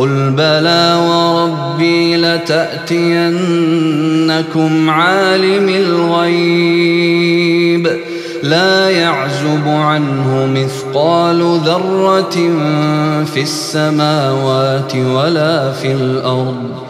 قل بلى وربي لتأتينكم عالم الغيب لا يعزب عنه مثقال ذرة في السماوات ولا في الأرض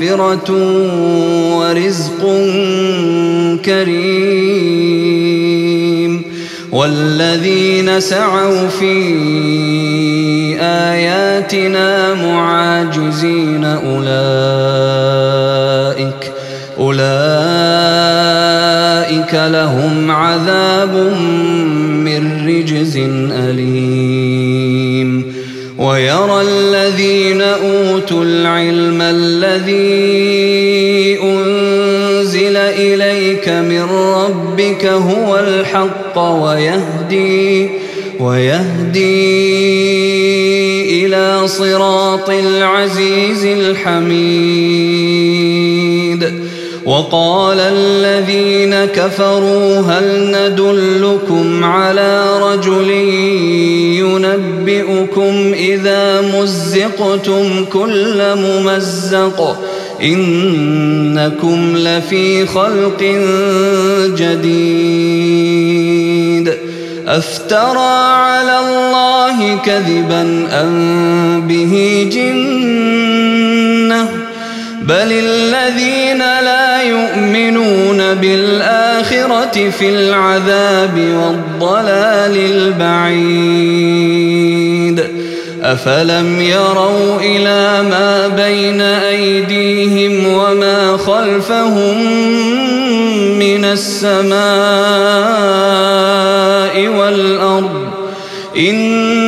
مغفرة ورزق كريم. والذين سعوا في آياتنا معاجزين أولئك أولئك لهم عذاب من رجز أليم. أوتوا العلم الذي أنزل إليك من ربك هو الحق ويهدي ويهدي إلى صراط العزيز الحميد. وقال الذين كفروا هل ندلكم على رجل ينبئكم إذا مزقتم كل ممزق إنكم لفي خلق جديد أفترى على الله كذبا أم به جنة بل الذين لا يؤمنون بالآخرة في العذاب والضلال البعيد. أفلم يروا إلى ما بين أيديهم وما خلفهم من السماء والأرض. إن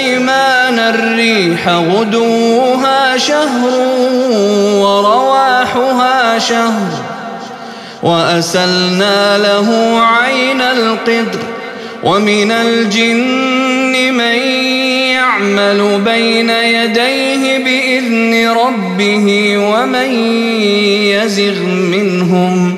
الريح غدوها شهر ورواحها شهر وأسلنا له عين القدر ومن الجن من يعمل بين يديه بإذن ربه ومن يزغ منهم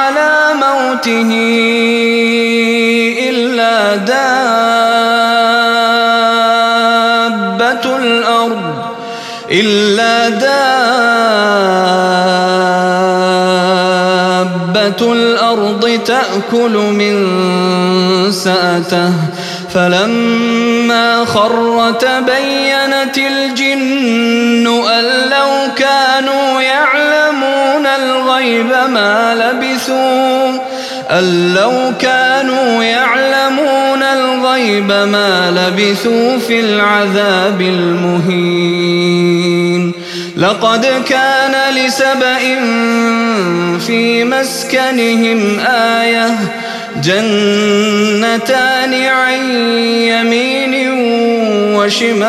موته إلا دابة الأرض إلا دابة الأرض تأكل من سأته. فلما خر تبينت الجن أن لو كانوا يعلمون الغيب ما لبثوا أن لو كانوا يعلمون الغيب ما لبثوا في العذاب المهين. لقد كان لسبإ في مسكنهم آية جنتان عن يمين وشمال.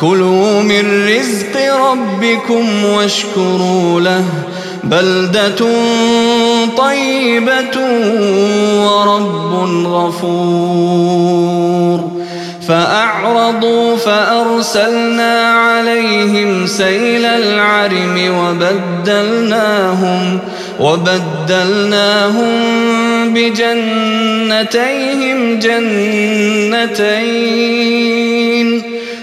كلوا من رزق ربكم واشكروا له. بلدة طيبة ورب غفور. فأعرضوا فأرسلنا عليهم سيل العرم وبدلناهم وبدلناهم بجنتيهم جنتين.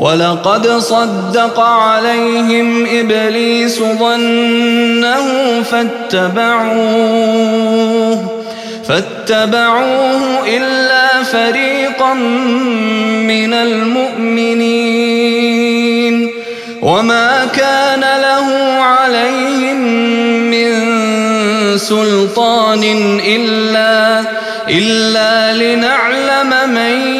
ولقد صدق عليهم إبليس ظنه فاتبعوه فاتبعوه إلا فريقا من المؤمنين. وما كان له عليهم من سلطان إلا إلا لنعلم من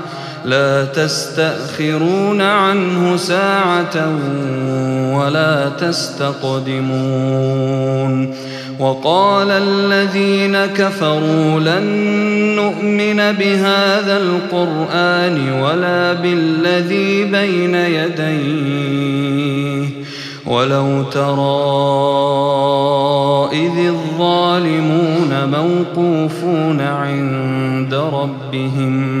لا تستأخرون عنه ساعة ولا تستقدمون. وقال الذين كفروا لن نؤمن بهذا القرآن ولا بالذي بين يديه. ولو ترى إذ الظالمون موقوفون عند ربهم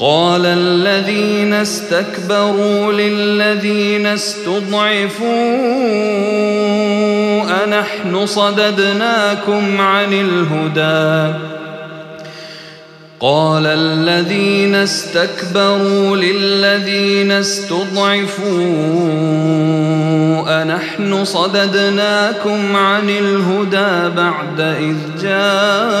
قال الذين استكبروا للذين استضعفوا أنحن صددناكم عن الهدى. قال الذين استكبروا للذين استضعفوا أنحن صددناكم عن الهدى بعد إذ جاءكم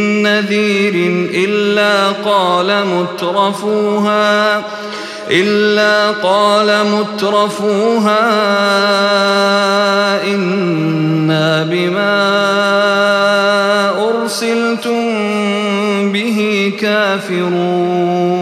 نذير إلا قال مترفوها إلا قال مترفوها إنا بما أرسلتم به كافرون.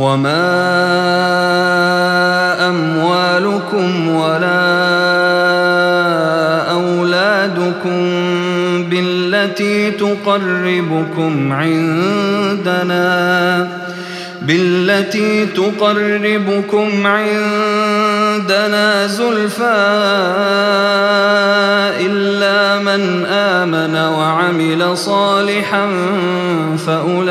وما أموالكم ولا لكم بالتي تقربكم عندنا بالتي تقربكم عندنا زلفى إلا من آمن وعمل صالحا فأولئك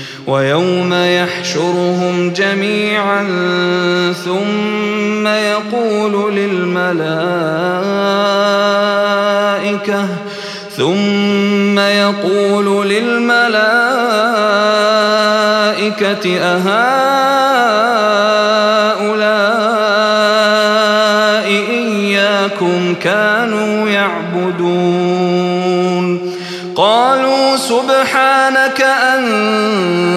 ويوم يحشرهم جميعا ثم يقول للملائكة ثم يقول للملائكة أهؤلاء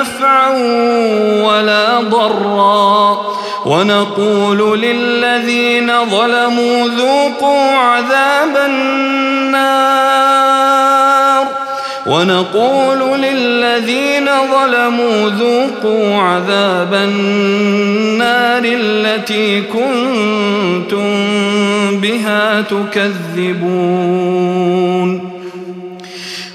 نفعا ولا ضرا. ونقول للذين ظلموا ذوقوا عذاب النار. ونقول للذين ظلموا ذوقوا عذاب النار التي كنتم بها تكذبون.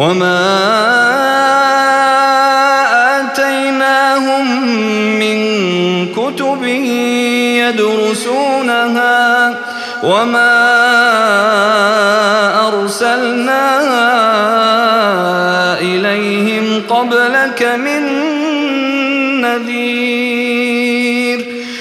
وما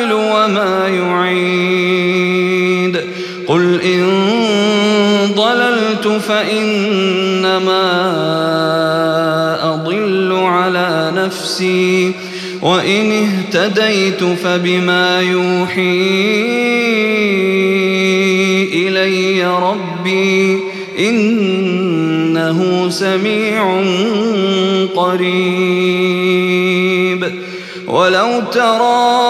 الباطل وما يعيد. قل إن ضللت فإنما أضل على نفسي. وإن اهتديت فبما يوحي إلي ربي إنه سميع قريب. ولو ترى